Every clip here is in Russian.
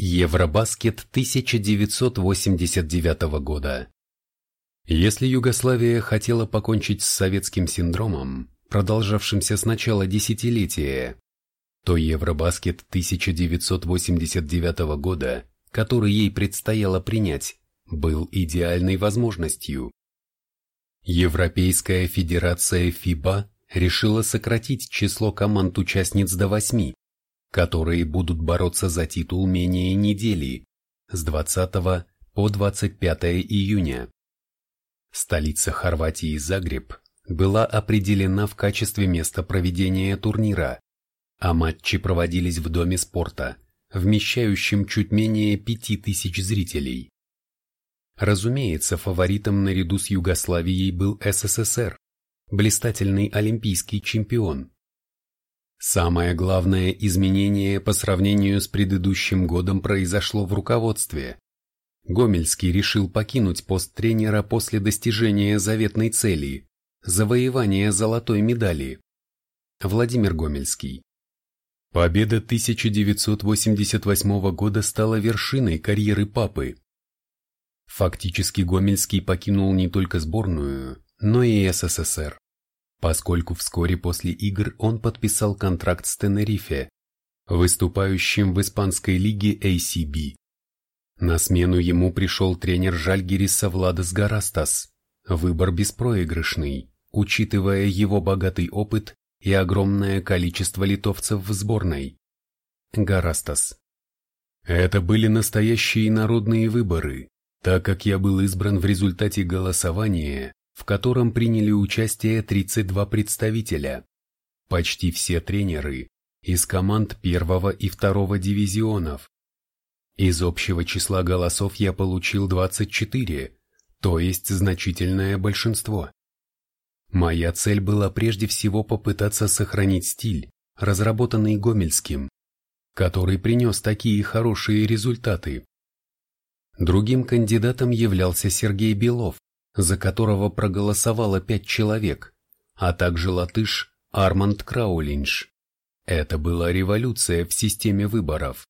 Евробаскет 1989 года. Если Югославия хотела покончить с советским синдромом, продолжавшимся с начала десятилетия, то Евробаскет 1989 года, который ей предстояло принять, был идеальной возможностью. Европейская федерация ФИБА решила сократить число команд-участниц до восьми, которые будут бороться за титул менее недели, с 20 по 25 июня. Столица Хорватии Загреб была определена в качестве места проведения турнира, а матчи проводились в Доме спорта, вмещающем чуть менее пяти тысяч зрителей. Разумеется, фаворитом наряду с Югославией был СССР, блистательный олимпийский чемпион. Самое главное изменение по сравнению с предыдущим годом произошло в руководстве. Гомельский решил покинуть пост тренера после достижения заветной цели – завоевания золотой медали. Владимир Гомельский. Победа 1988 года стала вершиной карьеры папы. Фактически Гомельский покинул не только сборную, но и СССР поскольку вскоре после игр он подписал контракт с Тенерифе, выступающим в испанской лиге ACB. На смену ему пришел тренер Жальгириса Владос Гарастас, выбор беспроигрышный, учитывая его богатый опыт и огромное количество литовцев в сборной. Гарастас. Это были настоящие народные выборы, так как я был избран в результате голосования, в котором приняли участие 32 представителя, почти все тренеры, из команд первого и второго дивизионов. Из общего числа голосов я получил 24, то есть значительное большинство. Моя цель была прежде всего попытаться сохранить стиль, разработанный Гомельским, который принес такие хорошие результаты. Другим кандидатом являлся Сергей Белов, за которого проголосовало пять человек, а также латыш Арманд Краулинш. Это была революция в системе выборов,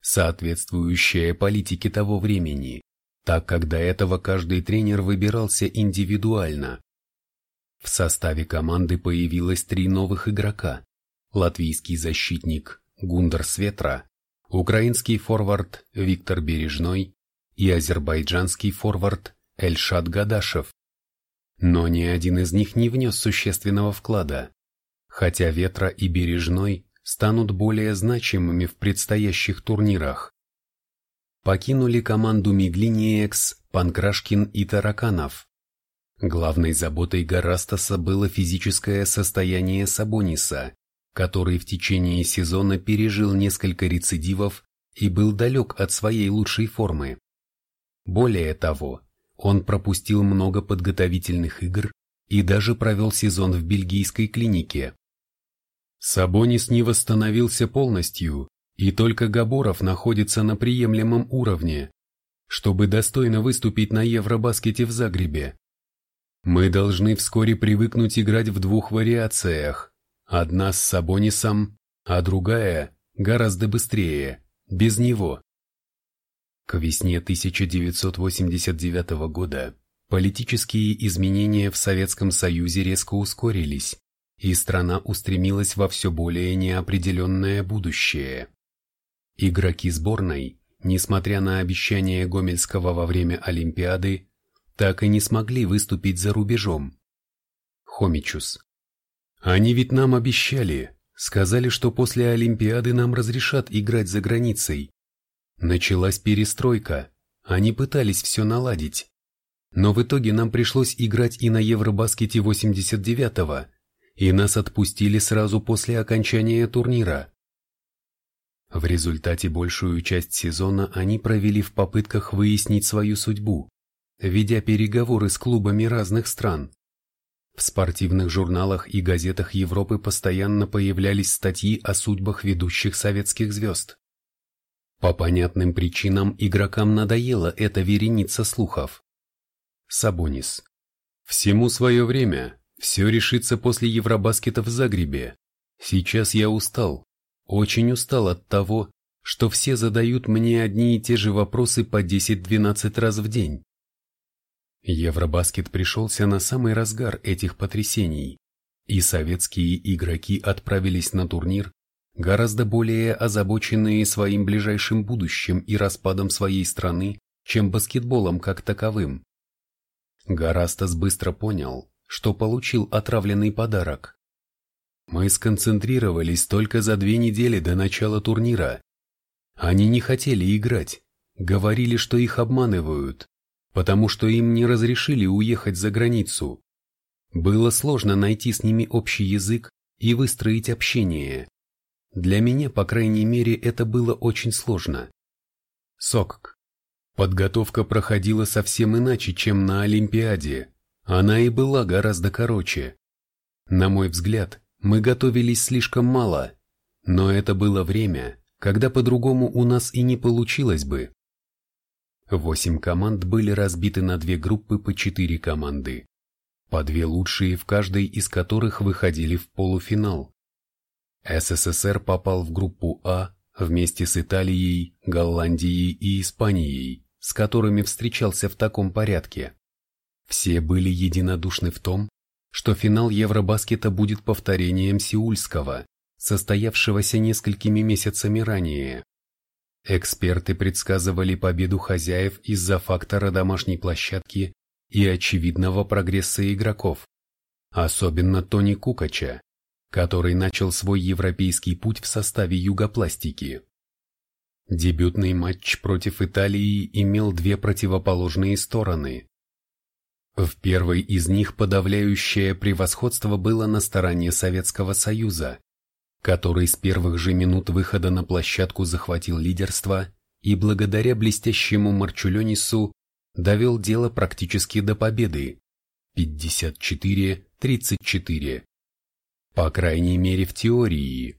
соответствующая политике того времени, так как до этого каждый тренер выбирался индивидуально. В составе команды появилось три новых игрока – латвийский защитник Гундер Светра, украинский форвард Виктор Бережной и азербайджанский форвард Эльшат Гадашев. Но ни один из них не внес существенного вклада, хотя Ветра и Бережной станут более значимыми в предстоящих турнирах. Покинули команду Миглиниекс, Панкрашкин и Тараканов. Главной заботой Гарастаса было физическое состояние Сабониса, который в течение сезона пережил несколько рецидивов и был далек от своей лучшей формы. Более того, он пропустил много подготовительных игр и даже провел сезон в бельгийской клинике. Сабонис не восстановился полностью, и только Габоров находится на приемлемом уровне, чтобы достойно выступить на Евробаскете в Загребе. Мы должны вскоре привыкнуть играть в двух вариациях, одна с Сабонисом, а другая гораздо быстрее, без него. К весне 1989 года политические изменения в Советском Союзе резко ускорились, и страна устремилась во все более неопределенное будущее. Игроки сборной, несмотря на обещания Гомельского во время Олимпиады, так и не смогли выступить за рубежом. Хомичус. Они ведь нам обещали, сказали, что после Олимпиады нам разрешат играть за границей, Началась перестройка, они пытались все наладить. Но в итоге нам пришлось играть и на Евробаскете 89-го, и нас отпустили сразу после окончания турнира. В результате большую часть сезона они провели в попытках выяснить свою судьбу, ведя переговоры с клубами разных стран. В спортивных журналах и газетах Европы постоянно появлялись статьи о судьбах ведущих советских звезд. По понятным причинам игрокам надоело эта вереница слухов. Сабонис. Всему свое время, все решится после Евробаскета в Загребе. Сейчас я устал, очень устал от того, что все задают мне одни и те же вопросы по 10-12 раз в день. Евробаскет пришелся на самый разгар этих потрясений, и советские игроки отправились на турнир, гораздо более озабоченные своим ближайшим будущим и распадом своей страны, чем баскетболом как таковым. Гарастас быстро понял, что получил отравленный подарок. Мы сконцентрировались только за две недели до начала турнира. Они не хотели играть, говорили, что их обманывают, потому что им не разрешили уехать за границу. Было сложно найти с ними общий язык и выстроить общение. Для меня, по крайней мере, это было очень сложно. СОКК. Подготовка проходила совсем иначе, чем на Олимпиаде. Она и была гораздо короче. На мой взгляд, мы готовились слишком мало, но это было время, когда по-другому у нас и не получилось бы. Восемь команд были разбиты на две группы по четыре команды, по две лучшие в каждой из которых выходили в полуфинал. СССР попал в группу А вместе с Италией, Голландией и Испанией, с которыми встречался в таком порядке. Все были единодушны в том, что финал Евробаскета будет повторением Сеульского, состоявшегося несколькими месяцами ранее. Эксперты предсказывали победу хозяев из-за фактора домашней площадки и очевидного прогресса игроков, особенно Тони Кукача, который начал свой европейский путь в составе югопластики. Дебютный матч против Италии имел две противоположные стороны. В первой из них подавляющее превосходство было на стороне Советского Союза, который с первых же минут выхода на площадку захватил лидерство и благодаря блестящему Марчулёнису довел дело практически до победы 54-34. По крайней мере в теории.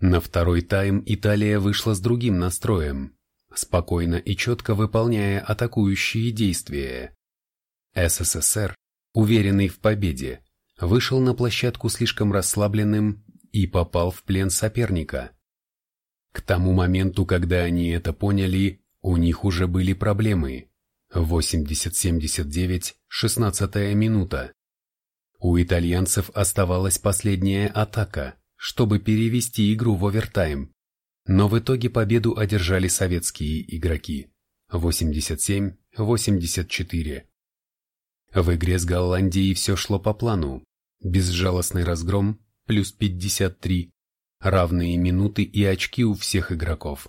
На второй тайм Италия вышла с другим настроем, спокойно и четко выполняя атакующие действия. СССР, уверенный в победе, вышел на площадку слишком расслабленным и попал в плен соперника. К тому моменту, когда они это поняли, у них уже были проблемы. 80-79, 16 минута. У итальянцев оставалась последняя атака, чтобы перевести игру в овертайм. Но в итоге победу одержали советские игроки. 87-84. В игре с Голландией все шло по плану. Безжалостный разгром, плюс 53, равные минуты и очки у всех игроков.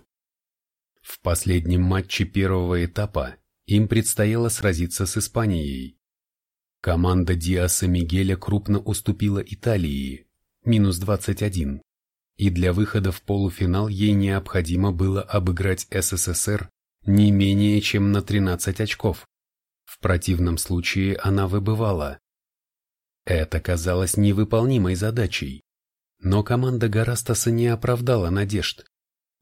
В последнем матче первого этапа им предстояло сразиться с Испанией. Команда Диаса Мигеля крупно уступила Италии, минус 21, и для выхода в полуфинал ей необходимо было обыграть СССР не менее чем на 13 очков. В противном случае она выбывала. Это казалось невыполнимой задачей. Но команда Гарастаса не оправдала надежд,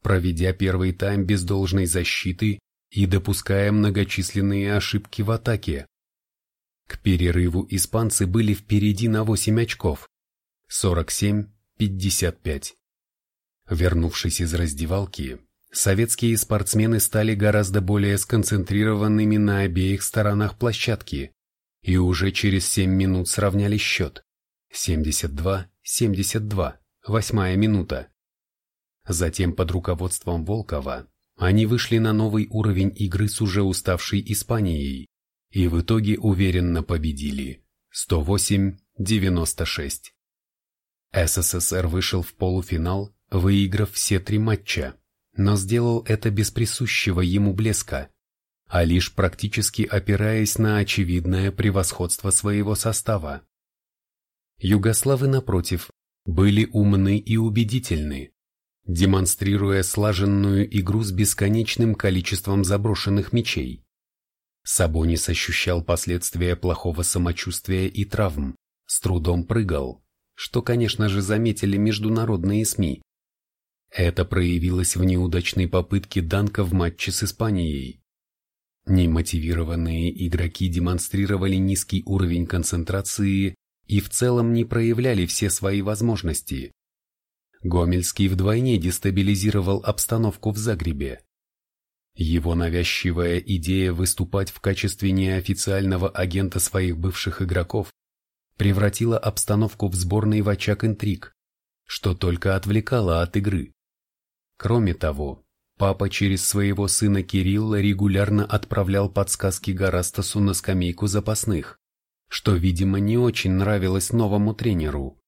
проведя первый тайм без должной защиты и допуская многочисленные ошибки в атаке. К перерыву испанцы были впереди на 8 очков. 47-55. Вернувшись из раздевалки, советские спортсмены стали гораздо более сконцентрированными на обеих сторонах площадки и уже через 7 минут сравняли счет. 72-72, восьмая минута. Затем под руководством Волкова они вышли на новый уровень игры с уже уставшей Испанией и в итоге уверенно победили 108-96. СССР вышел в полуфинал, выиграв все три матча, но сделал это без присущего ему блеска а лишь практически опираясь на очевидное превосходство своего состава. Югославы, напротив, были умны и убедительны, демонстрируя слаженную игру с бесконечным количеством заброшенных мячей. Сабонис ощущал последствия плохого самочувствия и травм, с трудом прыгал, что, конечно же, заметили международные СМИ. Это проявилось в неудачной попытке Данка в матче с Испанией. Немотивированные игроки демонстрировали низкий уровень концентрации и в целом не проявляли все свои возможности. Гомельский вдвойне дестабилизировал обстановку в Загребе. Его навязчивая идея выступать в качестве неофициального агента своих бывших игроков превратила обстановку в сборной в очаг интриг, что только отвлекало от игры. Кроме того, папа через своего сына Кирилла регулярно отправлял подсказки Гарастасу на скамейку запасных, что, видимо, не очень нравилось новому тренеру.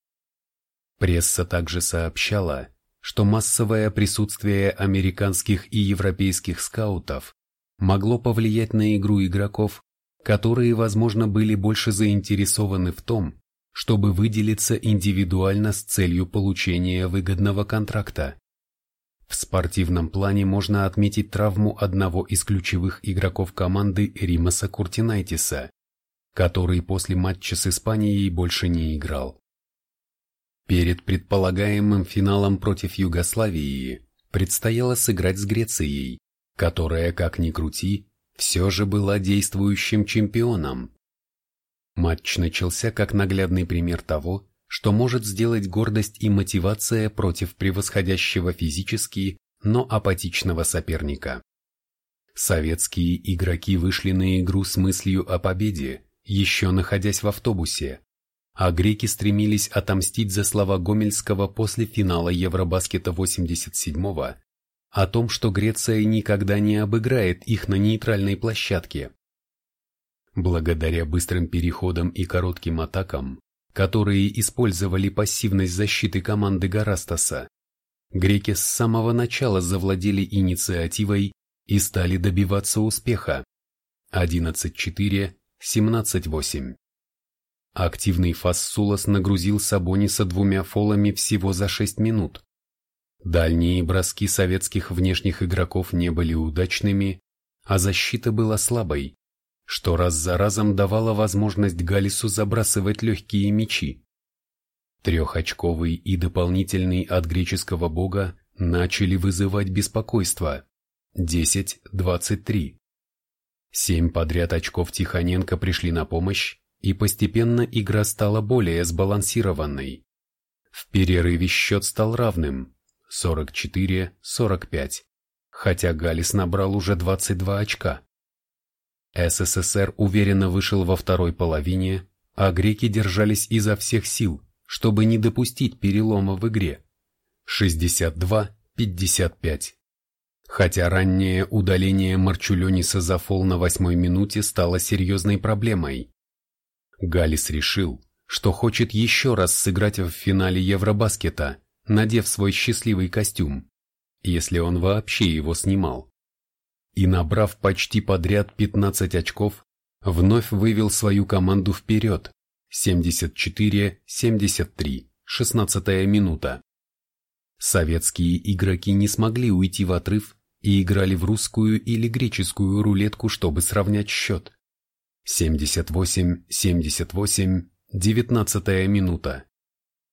Пресса также сообщала, что массовое присутствие американских и европейских скаутов могло повлиять на игру игроков, которые, возможно, были больше заинтересованы в том, чтобы выделиться индивидуально с целью получения выгодного контракта. В спортивном плане можно отметить травму одного из ключевых игроков команды Римаса Куртинайтиса, который после матча с Испанией больше не играл. Перед предполагаемым финалом против Югославии предстояло сыграть с Грецией, которая, как ни крути, все же была действующим чемпионом. Матч начался как наглядный пример того, что может сделать гордость и мотивация против превосходящего физически, но апатичного соперника. Советские игроки вышли на игру с мыслью о победе, еще находясь в автобусе, а греки стремились отомстить за слова Гомельского после финала Евробаскета 87-го о том, что Греция никогда не обыграет их на нейтральной площадке. Благодаря быстрым переходам и коротким атакам, которые использовали пассивность защиты команды Гарастаса, греки с самого начала завладели инициативой и стали добиваться успеха. 11-4, 17-8. Активный Фассулас нагрузил Сабониса двумя фолами всего за 6 минут. Дальние броски советских внешних игроков не были удачными, а защита была слабой, что раз за разом давало возможность Галису забрасывать легкие мячи. Трехочковый и дополнительный от греческого бога начали вызывать беспокойство. 10-23. Семь подряд очков Тихоненко пришли на помощь, и постепенно игра стала более сбалансированной. В перерыве счет стал равным 44-45, хотя Галис набрал уже 22 очка. СССР уверенно вышел во второй половине, а греки держались изо всех сил, чтобы не допустить перелома в игре. 62-55. Хотя раннее удаление Марчулениса за фол на восьмой минуте стало серьезной проблемой. Галис решил, что хочет еще раз сыграть в финале Евробаскета, надев свой счастливый костюм, если он вообще его снимал. И набрав почти подряд 15 очков, вновь вывел свою команду вперед 74-73, 16 минута. Советские игроки не смогли уйти в отрыв и играли в русскую или греческую рулетку, чтобы сравнять счет. 78-78, 19 минута.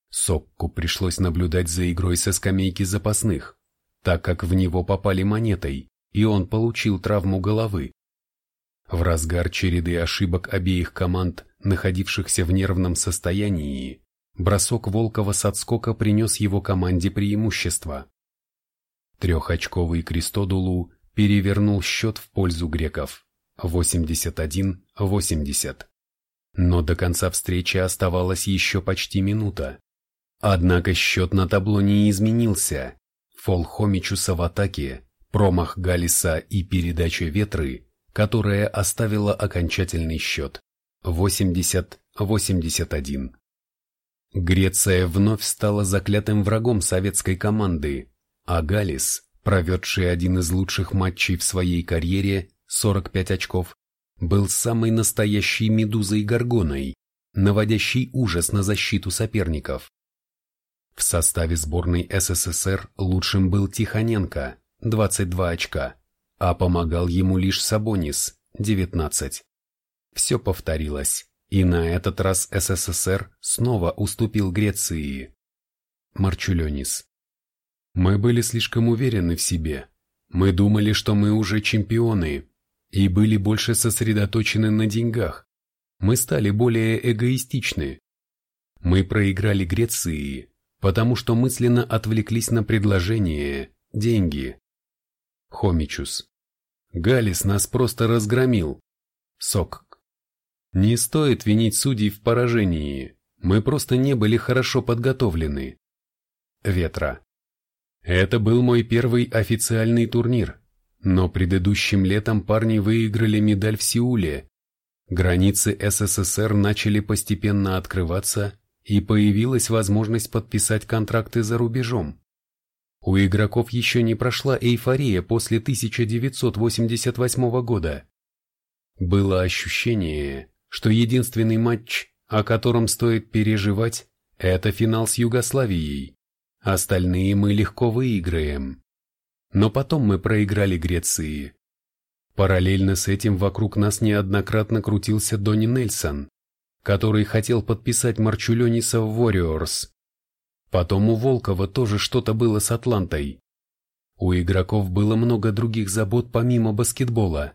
Сокку пришлось наблюдать за игрой со скамейки запасных, так как в него попали монетой, и он получил травму головы. В разгар череды ошибок обеих команд, находившихся в нервном состоянии, бросок Волкова с отскока принес его команде преимущество. Трехочковый Кристодулу перевернул счет в пользу греков. 81-80. Но до конца встречи оставалась еще почти минута. Однако счет на табло не изменился. Фол Хомичуса в атаке, промах Галиса и передача Ветры, которая оставила окончательный счет 80-81. Греция вновь стала заклятым врагом советской команды, а Галис, проведший один из лучших матчей в своей карьере, 45 очков, был самой настоящей медузой-горгоной, наводящей ужас на защиту соперников. В составе сборной СССР лучшим был Тихоненко, 22 очка, а помогал ему лишь Сабонис, 19. Все повторилось, и на этот раз СССР снова уступил Греции. Марчуленис. Мы были слишком уверены в себе. Мы думали, что мы уже чемпионы, и были больше сосредоточены на деньгах. Мы стали более эгоистичны. Мы проиграли Греции, потому что мысленно отвлеклись на предложение «деньги». Хомичус. Галис нас просто разгромил. Сок. Не стоит винить судей в поражении, мы просто не были хорошо подготовлены. Ветра. Это был мой первый официальный турнир, но предыдущим летом парни выиграли медаль в Сеуле. Границы СССР начали постепенно открываться, и появилась возможность подписать контракты за рубежом. У игроков еще не прошла эйфория после 1988 года. Было ощущение, что единственный матч, о котором стоит переживать, это финал с Югославией. Остальные мы легко выиграем. Но потом мы проиграли Греции. Параллельно с этим вокруг нас неоднократно крутился Донни Нельсон, который хотел подписать Марчулениса в Warriors. Потом у Волкова тоже что-то было с Атлантой. У игроков было много других забот помимо баскетбола.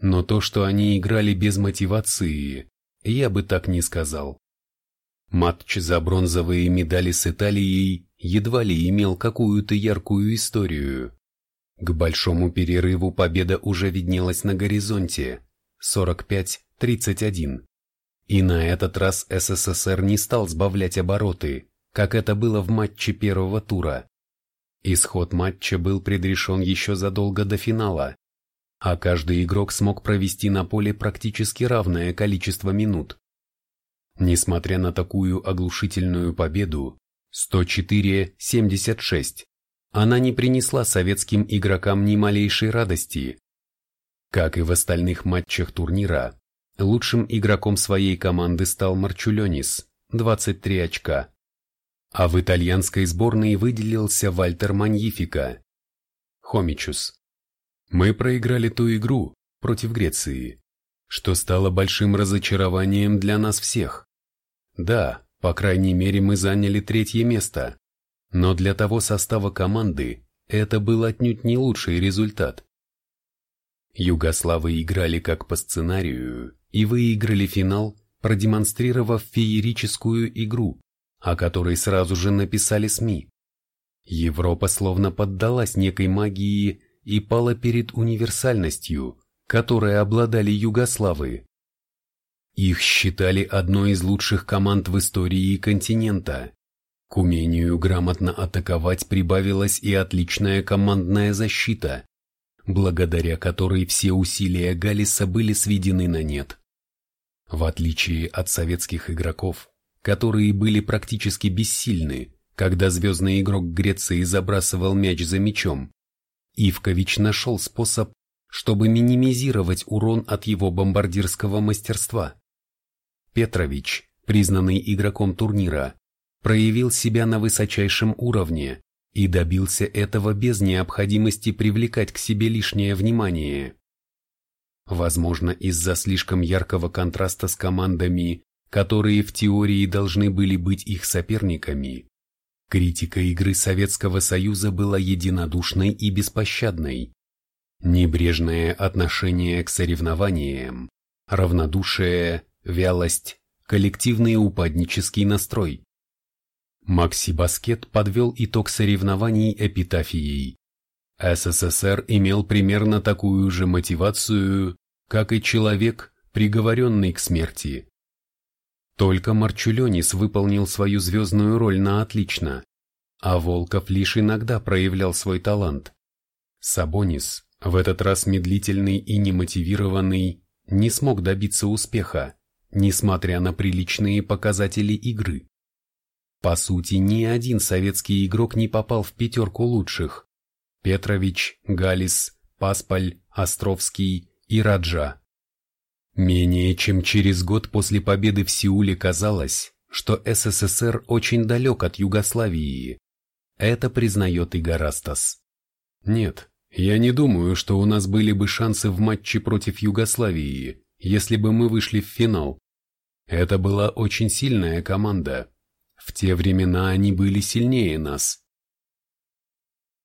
Но то, что они играли без мотивации, я бы так не сказал. Матч за бронзовые медали с Италией едва ли имел какую-то яркую историю. К большому перерыву победа уже виднелась на горизонте – 45-31. И на этот раз СССР не стал сбавлять обороты, как это было в матче первого тура. Исход матча был предрешен еще задолго до финала, а каждый игрок смог провести на поле практически равное количество минут. Несмотря на такую оглушительную победу, 104-76, она не принесла советским игрокам ни малейшей радости. Как и в остальных матчах турнира, лучшим игроком своей команды стал Марчуленис, 23 очка. А в итальянской сборной выделился Вальтер Маньифика. Хомичус. Мы проиграли ту игру против Греции, что стало большим разочарованием для нас всех. Да, по крайней мере мы заняли третье место, но для того состава команды это был отнюдь не лучший результат. Югославы играли как по сценарию и выиграли финал, продемонстрировав феерическую игру, о которой сразу же написали СМИ. Европа словно поддалась некой магии и пала перед универсальностью, которой обладали югославы. Их считали одной из лучших команд в истории континента. К умению грамотно атаковать прибавилась и отличная командная защита, благодаря которой все усилия Галиса были сведены на нет. В отличие от советских игроков, которые были практически бессильны, когда звездный игрок Греции забрасывал мяч за мячом, Ивкович нашел способ, чтобы минимизировать урон от его бомбардирского мастерства. Петрович, признанный игроком турнира, проявил себя на высочайшем уровне и добился этого без необходимости привлекать к себе лишнее внимание. Возможно, из-за слишком яркого контраста с командами, которые в теории должны были быть их соперниками, критика игры Советского Союза была единодушной и беспощадной. Небрежное отношение к соревнованиям, равнодушие, вялость, коллективный упаднический настрой. Макси Баскет подвел итог соревнований эпитафией. СССР имел примерно такую же мотивацию, как и человек, приговоренный к смерти. Только Марчуленис выполнил свою звездную роль на отлично, а Волков лишь иногда проявлял свой талант. Сабонис, в этот раз медлительный и немотивированный, не смог добиться успеха, несмотря на приличные показатели игры. По сути, ни один советский игрок не попал в пятерку лучших. Петрович, Галис, Паспаль, Островский и Раджа. Менее чем через год после победы в Сеуле казалось, что СССР очень далек от Югославии. Это признает и Гарастас. Нет, я не думаю, что у нас были бы шансы в матче против Югославии, если бы мы вышли в финал. Это была очень сильная команда, в те времена они были сильнее нас.